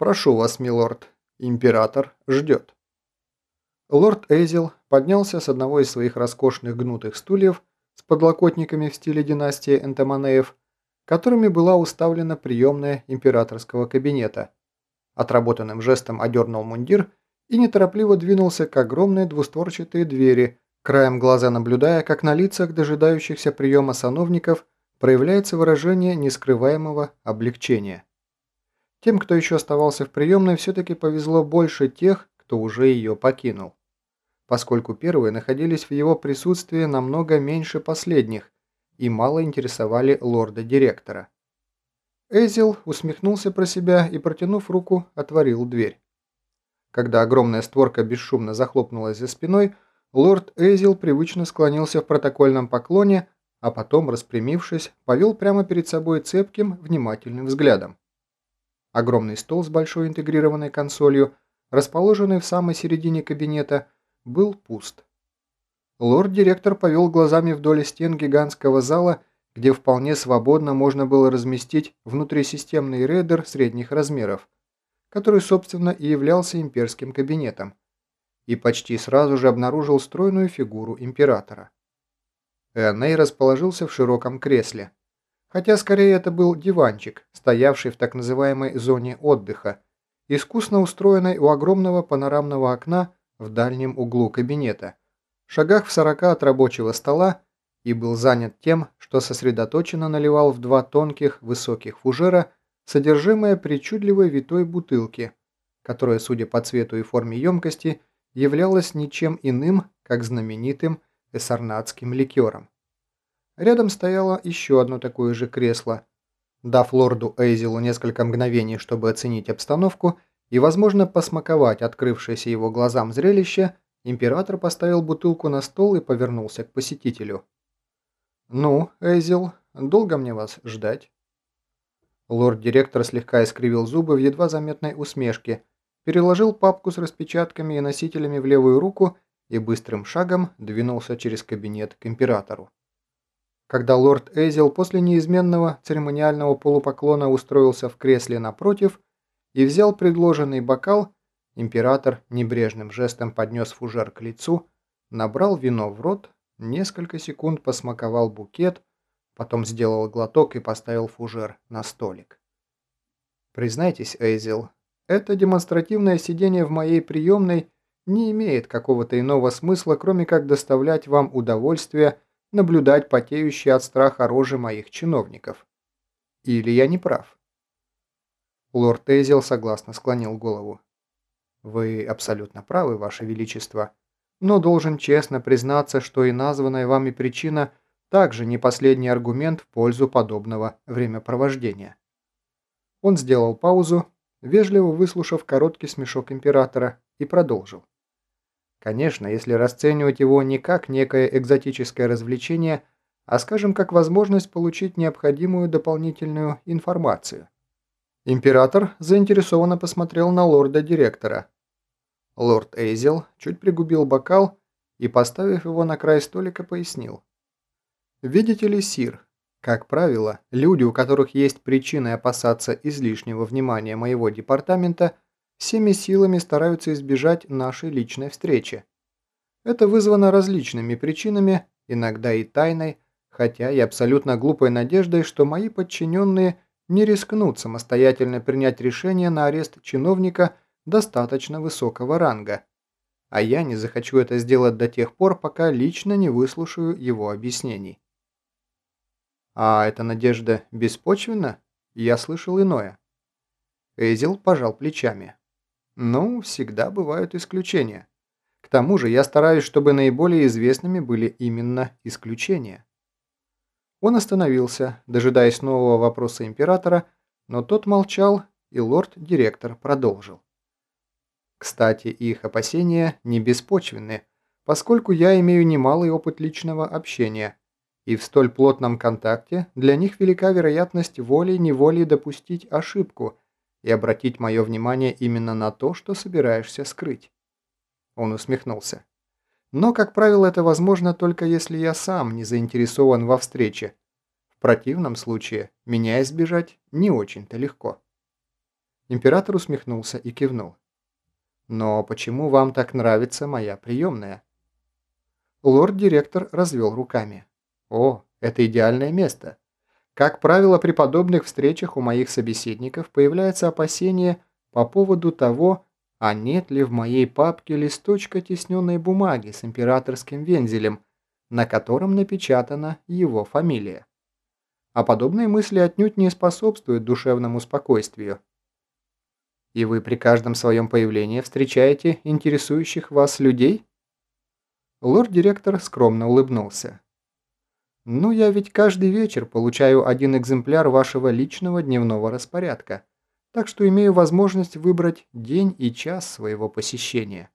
«Прошу вас, милорд, император ждет». Лорд Эйзел поднялся с одного из своих роскошных гнутых стульев с подлокотниками в стиле династии Энтоманеев, которыми была уставлена приемная императорского кабинета. Отработанным жестом одернул мундир и неторопливо двинулся к огромной двустворчатой двери, краем глаза наблюдая, как на лицах дожидающихся приема сановников проявляется выражение нескрываемого облегчения. Тем, кто еще оставался в приемной, все-таки повезло больше тех, кто уже ее покинул. Поскольку первые находились в его присутствии намного меньше последних и мало интересовали лорда-директора. Эзил усмехнулся про себя и, протянув руку, отворил дверь. Когда огромная створка бесшумно захлопнулась за спиной, лорд Эзил привычно склонился в протокольном поклоне, а потом, распрямившись, повел прямо перед собой цепким, внимательным взглядом. Огромный стол с большой интегрированной консолью, расположенный в самой середине кабинета, был пуст. Лорд-директор повел глазами вдоль стен гигантского зала, где вполне свободно можно было разместить внутрисистемный рейдер средних размеров, который, собственно, и являлся имперским кабинетом, и почти сразу же обнаружил стройную фигуру императора. Эней расположился в широком кресле хотя скорее это был диванчик, стоявший в так называемой зоне отдыха, искусно устроенной у огромного панорамного окна в дальнем углу кабинета, шагах в сорока от рабочего стола и был занят тем, что сосредоточенно наливал в два тонких высоких фужера содержимое причудливой витой бутылки, которая, судя по цвету и форме емкости, являлась ничем иным, как знаменитым эссарнатским ликером. Рядом стояло еще одно такое же кресло. Дав лорду Эйзелу несколько мгновений, чтобы оценить обстановку и, возможно, посмаковать открывшееся его глазам зрелище, император поставил бутылку на стол и повернулся к посетителю. «Ну, Эйзел, долго мне вас ждать?» Лорд-директор слегка искривил зубы в едва заметной усмешке, переложил папку с распечатками и носителями в левую руку и быстрым шагом двинулся через кабинет к императору. Когда лорд Эйзел после неизменного церемониального полупоклона устроился в кресле напротив и взял предложенный бокал, император небрежным жестом поднес фужер к лицу, набрал вино в рот, несколько секунд посмаковал букет, потом сделал глоток и поставил фужер на столик. Признайтесь, Эйзел, это демонстративное сидение в моей приемной не имеет какого-то иного смысла, кроме как доставлять вам удовольствие наблюдать потеющие от страха рожи моих чиновников. Или я не прав? Лорд Эйзел согласно склонил голову. Вы абсолютно правы, Ваше Величество, но должен честно признаться, что и названная вами причина также не последний аргумент в пользу подобного времяпровождения. Он сделал паузу, вежливо выслушав короткий смешок императора, и продолжил. Конечно, если расценивать его не как некое экзотическое развлечение, а скажем, как возможность получить необходимую дополнительную информацию. Император заинтересованно посмотрел на лорда-директора. Лорд Эйзел чуть пригубил бокал и, поставив его на край столика, пояснил. «Видите ли, Сир, как правило, люди, у которых есть причины опасаться излишнего внимания моего департамента – всеми силами стараются избежать нашей личной встречи. Это вызвано различными причинами, иногда и тайной, хотя и абсолютно глупой надеждой, что мои подчиненные не рискнут самостоятельно принять решение на арест чиновника достаточно высокого ранга, а я не захочу это сделать до тех пор, пока лично не выслушаю его объяснений. А эта надежда беспочвенна? Я слышал иное. Эзил пожал плечами. Ну, всегда бывают исключения. К тому же я стараюсь, чтобы наиболее известными были именно исключения. Он остановился, дожидаясь нового вопроса императора, но тот молчал, и лорд-директор продолжил. Кстати, их опасения не беспочвенны, поскольку я имею немалый опыт личного общения, и в столь плотном контакте для них велика вероятность волей-неволей допустить ошибку – и обратить мое внимание именно на то, что собираешься скрыть. Он усмехнулся. Но, как правило, это возможно только если я сам не заинтересован во встрече. В противном случае меня избежать не очень-то легко. Император усмехнулся и кивнул. «Но почему вам так нравится моя приемная?» Лорд-директор развел руками. «О, это идеальное место. Как правило, при подобных встречах у моих собеседников появляется опасение по поводу того, а нет ли в моей папке листочка тисненной бумаги с императорским вензелем, на котором напечатана его фамилия. А подобные мысли отнюдь не способствуют душевному спокойствию. И вы при каждом своем появлении встречаете интересующих вас людей? Лорд-директор скромно улыбнулся. «Ну, я ведь каждый вечер получаю один экземпляр вашего личного дневного распорядка, так что имею возможность выбрать день и час своего посещения».